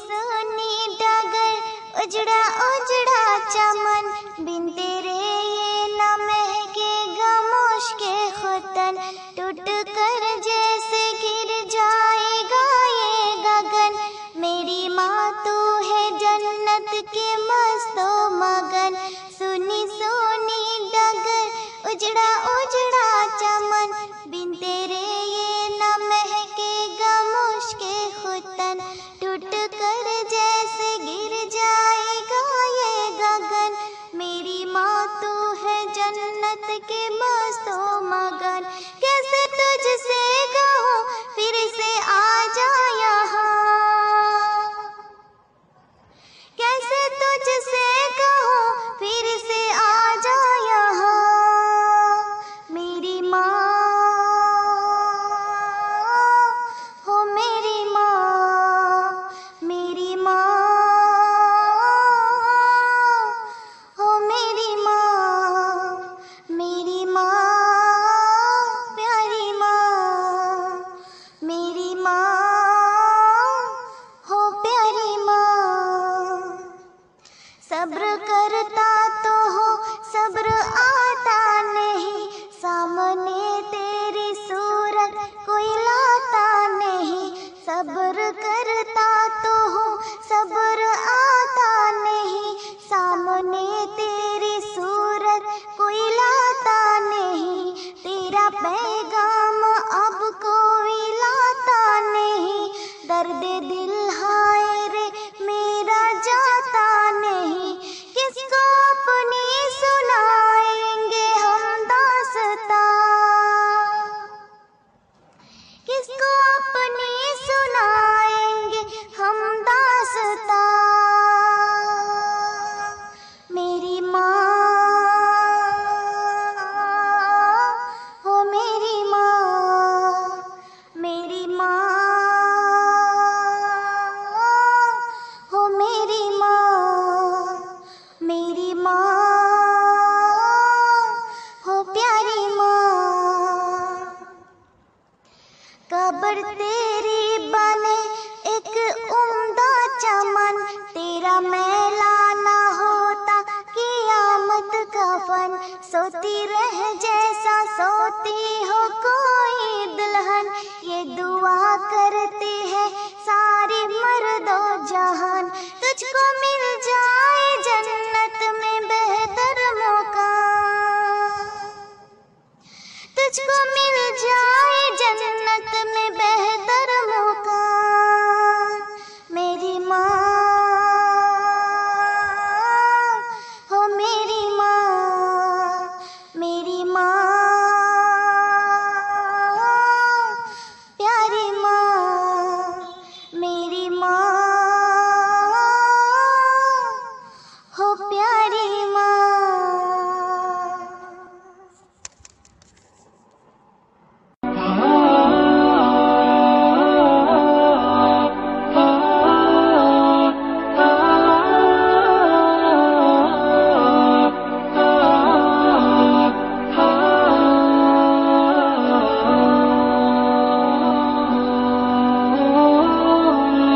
सोनी डगर, उजड़ा उजड़ा चमन। बिन तेरे ये न गमोश के खुतन। टूट कर जैसे गिर जाएगा ये गगन। मेरी माँ तू है जन्नत के मस्तों থেকে মস্ত মগন सब्र कफन सोती रह जैसा सोती हो कोई दुल्हन। ये दुआ करती है सारी मर्दो जहान। तुझको मिल जाए जन्नत में बेहतर मौका। तुझको मिल जाए